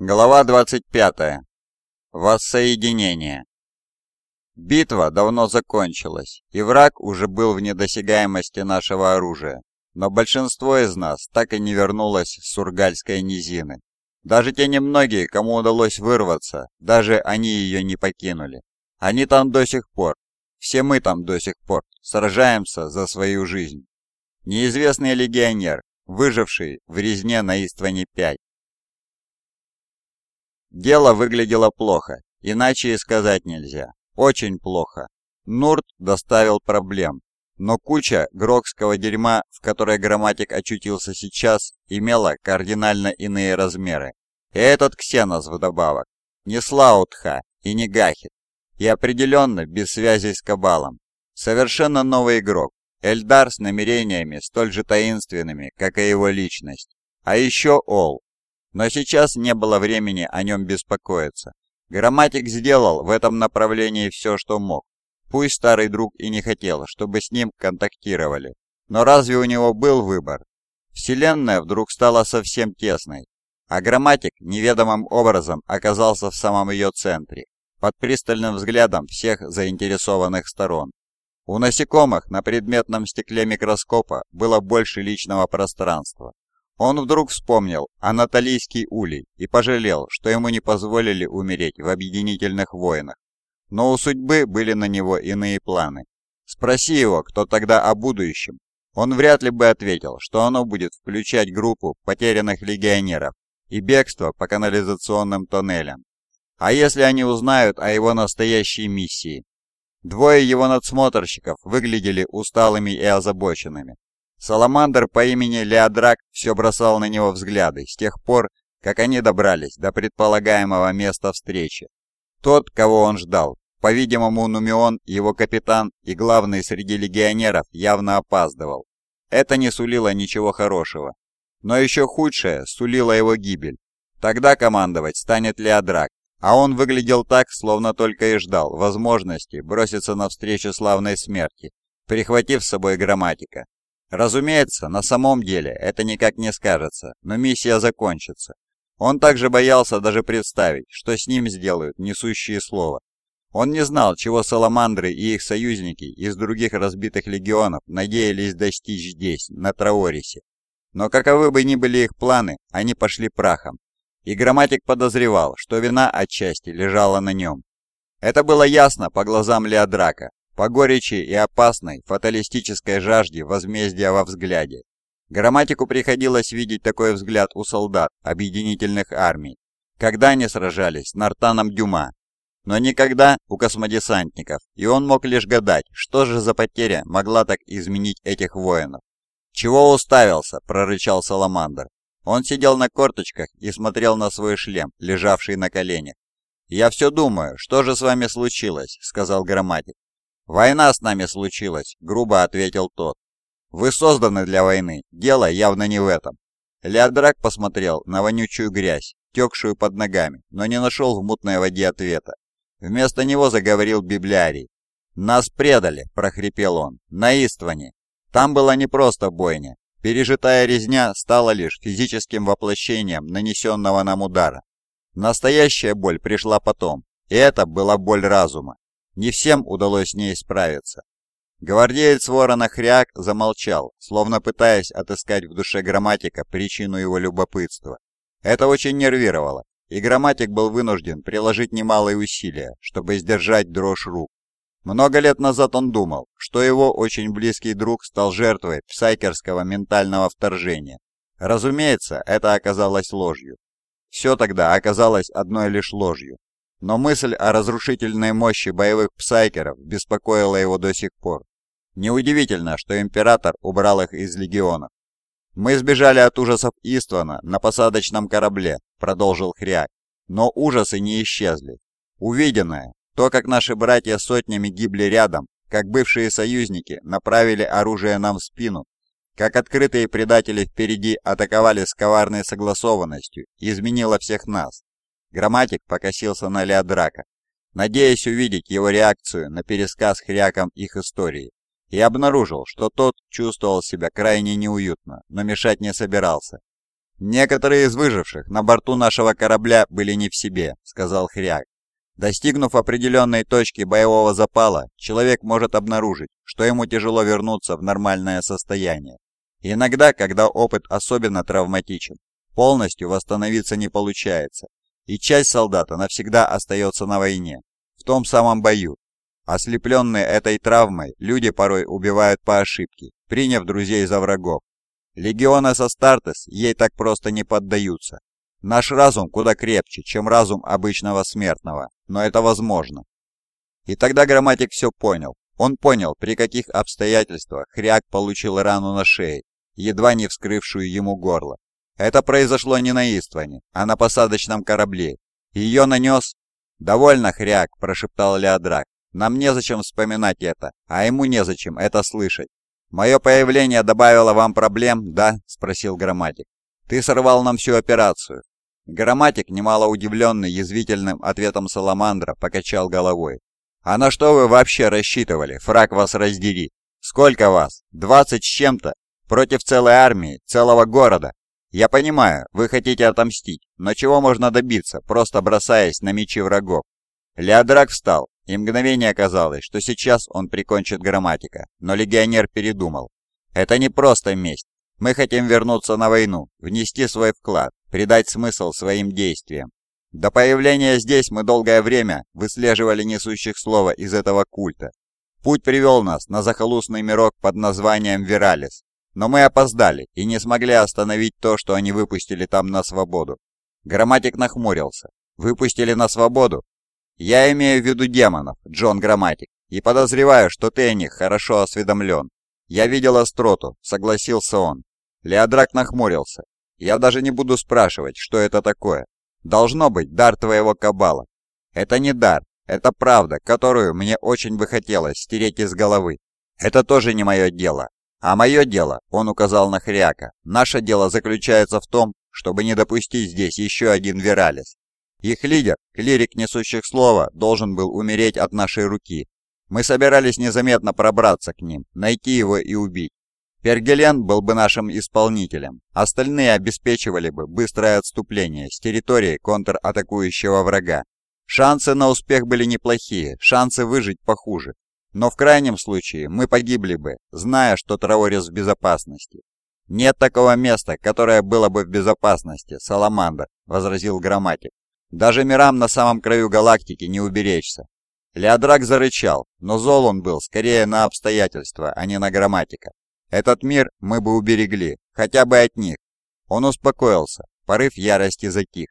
Глава 25. Воссоединение. Битва давно закончилась, и враг уже был в недосягаемости нашего оружия, но большинство из нас так и не вернулось с Сургальской низины. Даже те немногие, кому удалось вырваться, даже они ее не покинули. Они там до сих пор, все мы там до сих пор, сражаемся за свою жизнь. Неизвестный легионер, выживший в резне на Истване-5, Дело выглядело плохо, иначе и сказать нельзя. Очень плохо. Нурт доставил проблем, но куча грокского дерьма, в которой грамматик очутился сейчас, имела кардинально иные размеры. И этот Ксенос вдобавок. Не Слаутха и не Гахит. И определенно без связи с Кабалом. Совершенно новый игрок. Эльдар с намерениями столь же таинственными, как и его личность. А еще Ол, но сейчас не было времени о нем беспокоиться. Грамматик сделал в этом направлении все, что мог. Пусть старый друг и не хотел, чтобы с ним контактировали. Но разве у него был выбор? Вселенная вдруг стала совсем тесной, а грамматик неведомым образом оказался в самом ее центре, под пристальным взглядом всех заинтересованных сторон. У насекомых на предметном стекле микроскопа было больше личного пространства, он вдруг вспомнил Анатолийский улей и пожалел, что ему не позволили умереть в объединительных войнах. Но у судьбы были на него иные планы. Спроси его, кто тогда о будущем. Он вряд ли бы ответил, что оно будет включать группу потерянных легионеров и бегство по канализационным тоннелям. А если они узнают о его настоящей миссии? Двое его надсмотрщиков выглядели усталыми и озабоченными. Саламандр по имени Леодрак все бросал на него взгляды с тех пор, как они добрались до предполагаемого места встречи. Тот, кого он ждал, по-видимому, Нумион, его капитан и главный среди легионеров, явно опаздывал. Это не сулило ничего хорошего. Но еще худшее сулило его гибель. Тогда командовать станет Леодрак, а он выглядел так, словно только и ждал возможности броситься навстречу славной смерти, прихватив с собой грамматика. Разумеется, на самом деле это никак не скажется, но миссия закончится. Он также боялся даже представить, что с ним сделают несущие слова. Он не знал, чего саламандры и их союзники из других разбитых легионов надеялись достичь здесь, на Траорисе. Но каковы бы ни были их планы, они пошли прахом. И грамматик подозревал, что вина отчасти лежала на нем. Это было ясно по глазам Леодрака, по горечи и опасной, фаталистической жажде возмездия во взгляде. Грамматику приходилось видеть такой взгляд у солдат объединительных армий, когда они сражались с Нартаном Дюма, но никогда у космодесантников, и он мог лишь гадать, что же за потеря могла так изменить этих воинов. «Чего уставился?» – прорычал Саламандр. Он сидел на корточках и смотрел на свой шлем, лежавший на коленях. «Я все думаю, что же с вами случилось?» – сказал грамматик. «Война с нами случилась», — грубо ответил тот. «Вы созданы для войны, дело явно не в этом». Леодрак посмотрел на вонючую грязь, текшую под ногами, но не нашел в мутной воде ответа. Вместо него заговорил библиарий. «Нас предали», — прохрипел он, — «на Истване. Там была не просто бойня. Пережитая резня стала лишь физическим воплощением нанесенного нам удара. Настоящая боль пришла потом, и это была боль разума. Не всем удалось с ней справиться. Гвардеец ворона Хряк замолчал, словно пытаясь отыскать в душе грамматика причину его любопытства. Это очень нервировало, и грамматик был вынужден приложить немалые усилия, чтобы сдержать дрожь рук. Много лет назад он думал, что его очень близкий друг стал жертвой псайкерского ментального вторжения. Разумеется, это оказалось ложью. Все тогда оказалось одной лишь ложью. Но мысль о разрушительной мощи боевых псайкеров беспокоила его до сих пор. Неудивительно, что Император убрал их из легионов. «Мы сбежали от ужасов Иствана на посадочном корабле», — продолжил Хряк. «Но ужасы не исчезли. Увиденное, то, как наши братья сотнями гибли рядом, как бывшие союзники направили оружие нам в спину, как открытые предатели впереди атаковали с коварной согласованностью, изменило всех нас. Грамматик покосился на Леодрака, надеясь увидеть его реакцию на пересказ Хряком их истории, и обнаружил, что тот чувствовал себя крайне неуютно, но мешать не собирался. «Некоторые из выживших на борту нашего корабля были не в себе», — сказал Хряк. Достигнув определенной точки боевого запала, человек может обнаружить, что ему тяжело вернуться в нормальное состояние. Иногда, когда опыт особенно травматичен, полностью восстановиться не получается, и часть солдата навсегда остается на войне, в том самом бою. Ослепленные этой травмой, люди порой убивают по ошибке, приняв друзей за врагов. Легионы Састартес ей так просто не поддаются, Наш разум куда крепче, чем разум обычного смертного, но это возможно. И тогда грамматик все понял. Он понял, при каких обстоятельствах Хряк получил рану на шее, едва не вскрывшую ему горло. Это произошло не на Истване, а на посадочном корабле. Ее нанес... «Довольно, Хряк», – прошептал Леодрак. «Нам незачем вспоминать это, а ему незачем это слышать». «Мое появление добавило вам проблем, да?» – спросил грамматик. «Ты сорвал нам всю операцию. Грамматик, немало удивленный язвительным ответом Саламандра, покачал головой. «А на что вы вообще рассчитывали? Фраг вас раздери! Сколько вас? Двадцать с чем-то? Против целой армии, целого города? Я понимаю, вы хотите отомстить, но чего можно добиться, просто бросаясь на мечи врагов?» Леодрак встал, и мгновение казалось, что сейчас он прикончит грамматика, но легионер передумал. «Это не просто месть. Мы хотим вернуться на войну, внести свой вклад, придать смысл своим действиям. До появления здесь мы долгое время выслеживали несущих слова из этого культа. Путь привел нас на захолустный мирок под названием Виралис. Но мы опоздали и не смогли остановить то, что они выпустили там на свободу. Грамматик нахмурился. Выпустили на свободу? Я имею в виду демонов, Джон Грамматик, и подозреваю, что ты о них хорошо осведомлен. Я видел остроту, согласился он. Леодрак нахмурился. «Я даже не буду спрашивать, что это такое. Должно быть дар твоего кабала. Это не дар, это правда, которую мне очень бы хотелось стереть из головы. Это тоже не мое дело. А мое дело, он указал на Хряка, наше дело заключается в том, чтобы не допустить здесь еще один Виралис. Их лидер, клирик несущих слова, должен был умереть от нашей руки. Мы собирались незаметно пробраться к ним, найти его и убить. Пергелен был бы нашим исполнителем, остальные обеспечивали бы быстрое отступление с территории контратакующего врага. Шансы на успех были неплохие, шансы выжить похуже. Но в крайнем случае мы погибли бы, зная, что Траорис в безопасности. «Нет такого места, которое было бы в безопасности, Саламандр», — возразил грамматик. «Даже мирам на самом краю галактики не уберечься». Леодрак зарычал, но зол он был скорее на обстоятельства, а не на грамматика. Этот мир мы бы уберегли, хотя бы от них. Он успокоился, порыв ярости затих.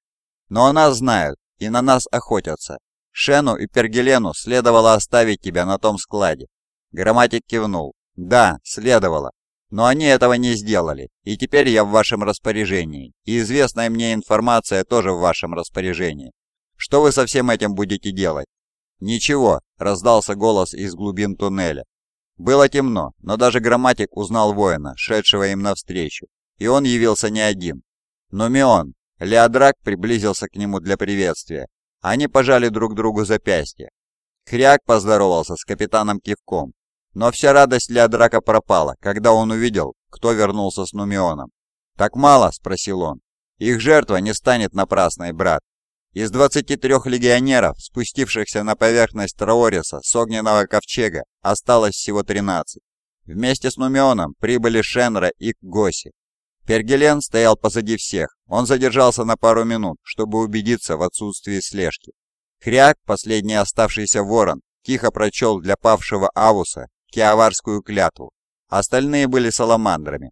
Но о нас знают и на нас охотятся. Шену и Пергелену следовало оставить тебя на том складе. Грамматик кивнул. Да, следовало. Но они этого не сделали, и теперь я в вашем распоряжении, и известная мне информация тоже в вашем распоряжении. Что вы со всем этим будете делать? Ничего, раздался голос из глубин туннеля. Было темно, но даже грамматик узнал воина, шедшего им навстречу, и он явился не один. Но Мион, Леодрак приблизился к нему для приветствия. Они пожали друг другу запястья. Хряк поздоровался с капитаном кивком, но вся радость Леодрака пропала, когда он увидел, кто вернулся с Нумионом. «Так мало?» – спросил он. «Их жертва не станет напрасной, брат. Из 23 легионеров, спустившихся на поверхность Траориса с огненного ковчега, осталось всего 13. Вместе с Нумионом прибыли Шенра и Госи. Пергелен стоял позади всех. Он задержался на пару минут, чтобы убедиться в отсутствии слежки. Хряк, последний оставшийся ворон, тихо прочел для павшего Авуса киаварскую клятву. Остальные были саламандрами.